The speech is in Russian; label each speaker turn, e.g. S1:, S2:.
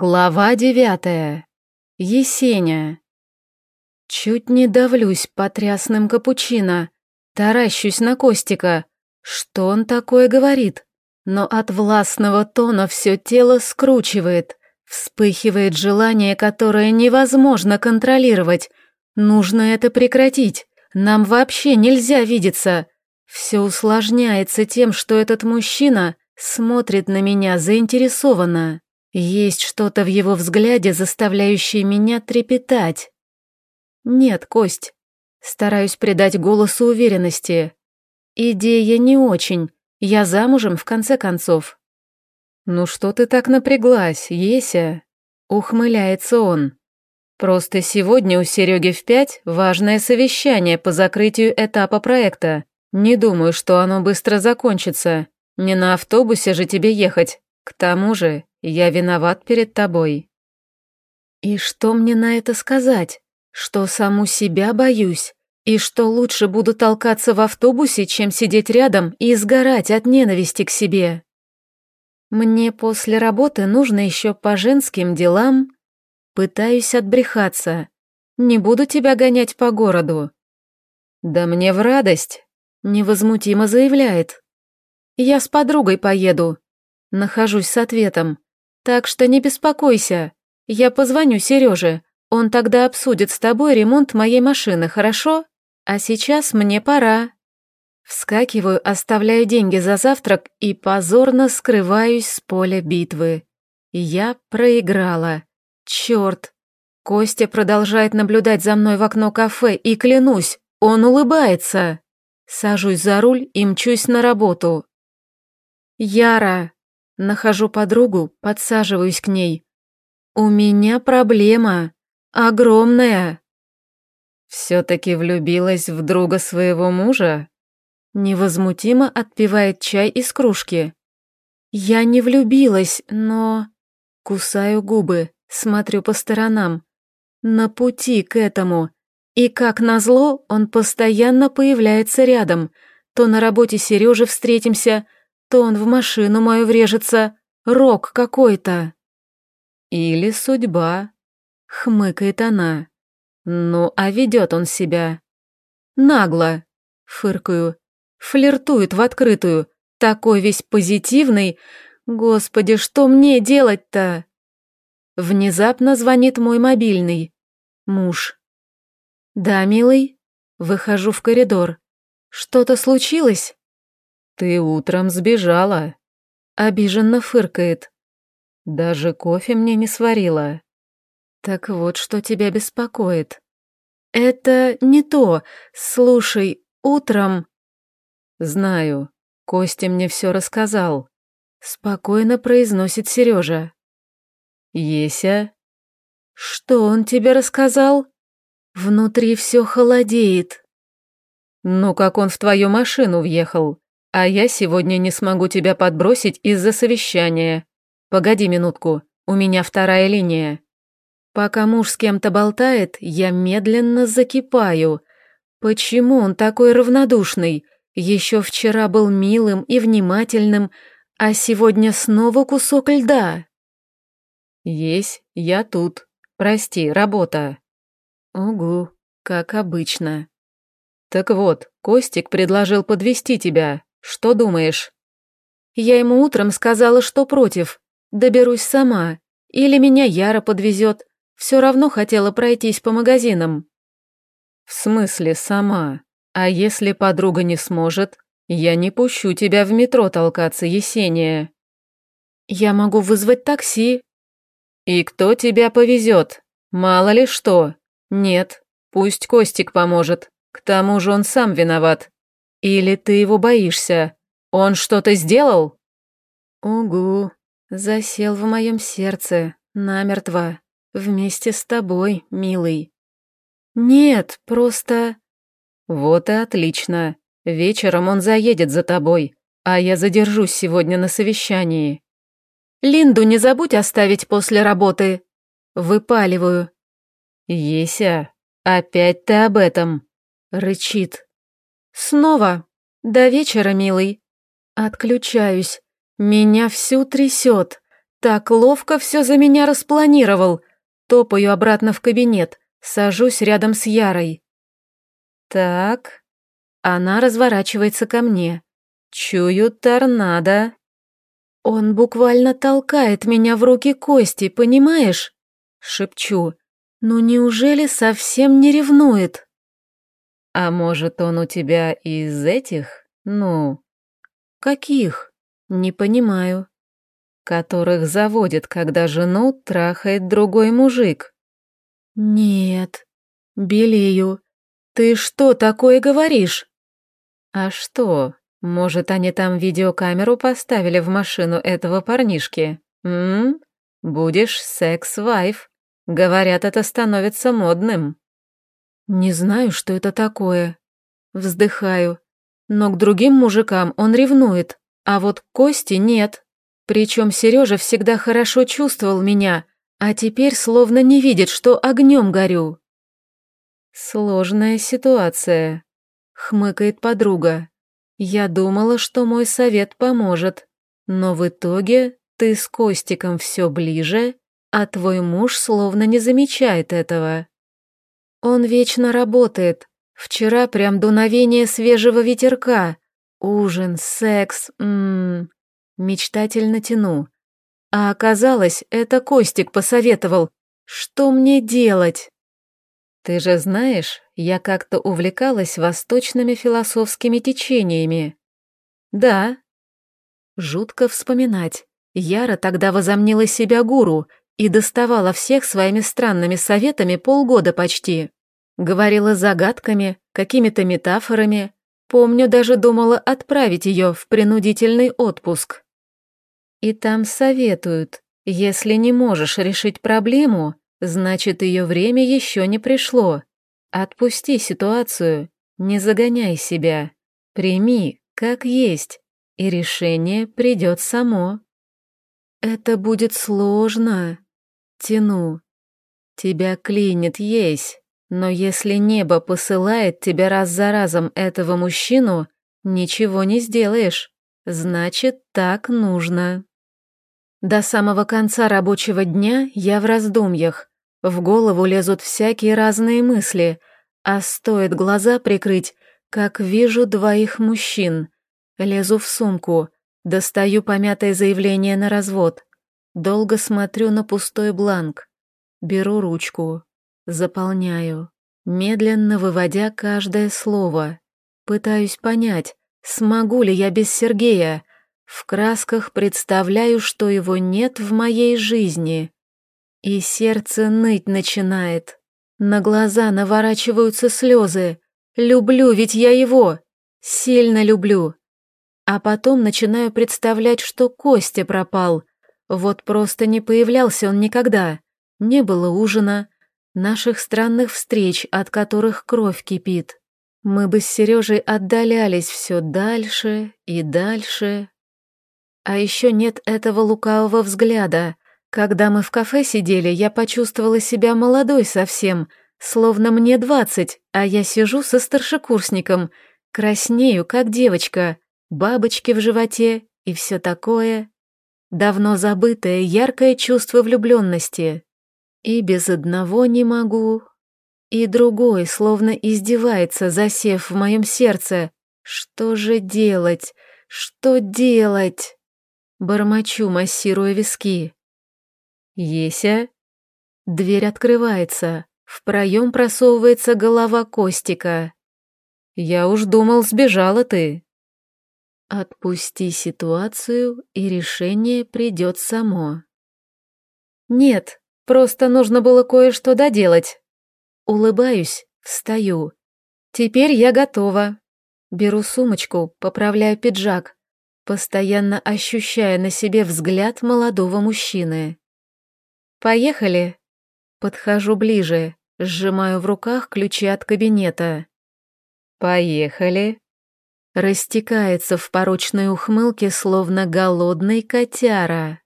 S1: Глава девятая. Есеня. Чуть не давлюсь потрясным капучино, таращусь на Костика. Что он такое говорит? Но от властного тона все тело скручивает, вспыхивает желание, которое невозможно контролировать. Нужно это прекратить, нам вообще нельзя видеться. Все усложняется тем, что этот мужчина смотрит на меня заинтересованно. Есть что-то в его взгляде, заставляющее меня трепетать. Нет, Кость. Стараюсь придать голосу уверенности. Идея не очень. Я замужем, в конце концов. «Ну что ты так напряглась, Еся?» Ухмыляется он. «Просто сегодня у Сереги в пять важное совещание по закрытию этапа проекта. Не думаю, что оно быстро закончится. Не на автобусе же тебе ехать. К тому же я виноват перед тобой. И что мне на это сказать? Что саму себя боюсь? И что лучше буду толкаться в автобусе, чем сидеть рядом и сгорать от ненависти к себе? Мне после работы нужно еще по женским делам. Пытаюсь отбрехаться. Не буду тебя гонять по городу. Да мне в радость, невозмутимо заявляет. Я с подругой поеду. Нахожусь с ответом. Так что не беспокойся. Я позвоню Сереже. Он тогда обсудит с тобой ремонт моей машины, хорошо? А сейчас мне пора. Вскакиваю, оставляю деньги за завтрак и позорно скрываюсь с поля битвы. Я проиграла. Черт. Костя продолжает наблюдать за мной в окно кафе, и клянусь, он улыбается. Сажусь за руль и мчусь на работу. Яра, Нахожу подругу, подсаживаюсь к ней. «У меня проблема. Огромная». «Все-таки влюбилась в друга своего мужа?» Невозмутимо отпивает чай из кружки. «Я не влюбилась, но...» Кусаю губы, смотрю по сторонам. На пути к этому. И как назло, он постоянно появляется рядом. То на работе Сережи встретимся, то он в машину мою врежется. Рок какой-то. Или судьба, хмыкает она. Ну, а ведет он себя. Нагло, фыркаю. Флиртует в открытую. Такой весь позитивный. Господи, что мне делать-то? Внезапно звонит мой мобильный. Муж. Да, милый? Выхожу в коридор. Что-то случилось? «Ты утром сбежала», — обиженно фыркает. «Даже кофе мне не сварила». «Так вот, что тебя беспокоит». «Это не то. Слушай, утром...» «Знаю. Костя мне все рассказал», — спокойно произносит Сережа. «Еся?» «Что он тебе рассказал?» Внутри все холодеет. «Ну, как он в твою машину въехал. А я сегодня не смогу тебя подбросить из-за совещания. Погоди минутку, у меня вторая линия. Пока муж с кем-то болтает, я медленно закипаю. Почему он такой равнодушный? Еще вчера был милым и внимательным, а сегодня снова кусок льда. Есть, я тут. Прости, работа. Угу, как обычно. Так вот, Костик предложил подвести тебя. Что думаешь?» Я ему утром сказала, что против. Доберусь сама. Или меня Яра подвезет. Все равно хотела пройтись по магазинам. В смысле сама? А если подруга не сможет, я не пущу тебя в метро толкаться, Есения. Я могу вызвать такси. И кто тебя повезет? Мало ли что. Нет, пусть Костик поможет. К тому же он сам виноват. Или ты его боишься? Он что-то сделал?» «Угу, засел в моем сердце, намертво, вместе с тобой, милый». «Нет, просто...» «Вот и отлично. Вечером он заедет за тобой, а я задержусь сегодня на совещании». «Линду не забудь оставить после работы». Выпаливаю. «Еся, опять ты об этом?» Рычит. Снова. До вечера, милый. Отключаюсь. Меня всю трясет. Так ловко все за меня распланировал. Топаю обратно в кабинет, сажусь рядом с Ярой. Так. Она разворачивается ко мне. Чую торнадо. Он буквально толкает меня в руки Кости, понимаешь? Шепчу. Ну неужели совсем не ревнует? А может, он у тебя из этих? Ну, каких? Не понимаю. Которых заводит, когда жену трахает другой мужик. Нет, белею. Ты что такое говоришь? А что, может, они там видеокамеру поставили в машину этого парнишки? М? Будешь секс-вайф. Говорят, это становится модным. Не знаю, что это такое. Вздыхаю. Но к другим мужикам он ревнует, а вот к Косте нет. Причем Сережа всегда хорошо чувствовал меня, а теперь словно не видит, что огнем горю. Сложная ситуация, хмыкает подруга. Я думала, что мой совет поможет, но в итоге ты с Костиком все ближе, а твой муж словно не замечает этого. Он вечно работает. Вчера прям дуновение свежего ветерка. Ужин, секс, ммм... Мечтательно тяну. А оказалось, это Костик посоветовал. Что мне делать? Ты же знаешь, я как-то увлекалась восточными философскими течениями. Да. Жутко вспоминать. Яра тогда возомнила себя гуру и доставала всех своими странными советами полгода почти. Говорила загадками, какими-то метафорами. Помню, даже думала отправить ее в принудительный отпуск. И там советуют, если не можешь решить проблему, значит ее время еще не пришло. Отпусти ситуацию, не загоняй себя, прими, как есть, и решение придет само. Это будет сложно. Тяну. Тебя клинит есть, но если небо посылает тебя раз за разом этого мужчину, ничего не сделаешь. Значит, так нужно. До самого конца рабочего дня я в раздумьях. В голову лезут всякие разные мысли, а стоит глаза прикрыть, как вижу двоих мужчин. Лезу в сумку, достаю помятое заявление на развод. Долго смотрю на пустой бланк. Беру ручку, заполняю, медленно выводя каждое слово. Пытаюсь понять, смогу ли я без Сергея. В красках представляю, что его нет в моей жизни. И сердце ныть начинает. На глаза наворачиваются слезы. Люблю ведь я его. Сильно люблю. А потом начинаю представлять, что Костя пропал. Вот просто не появлялся он никогда. Не было ужина, наших странных встреч, от которых кровь кипит. Мы бы с Сережей отдалялись все дальше и дальше. А еще нет этого лукавого взгляда. Когда мы в кафе сидели, я почувствовала себя молодой совсем, словно мне двадцать, а я сижу со старшекурсником, краснею, как девочка, бабочки в животе и все такое. Давно забытое яркое чувство влюбленности. И без одного не могу. И другой словно издевается, засев в моем сердце. Что же делать? Что делать? Бормочу, массируя виски. Еся? Дверь открывается. В проем просовывается голова Костика. Я уж думал, сбежала ты. Отпусти ситуацию, и решение придет само. Нет, просто нужно было кое-что доделать. Улыбаюсь, встаю. Теперь я готова. Беру сумочку, поправляю пиджак, постоянно ощущая на себе взгляд молодого мужчины. «Поехали!» Подхожу ближе, сжимаю в руках ключи от кабинета. «Поехали!» Растекается в порочной ухмылке, словно голодный котяра.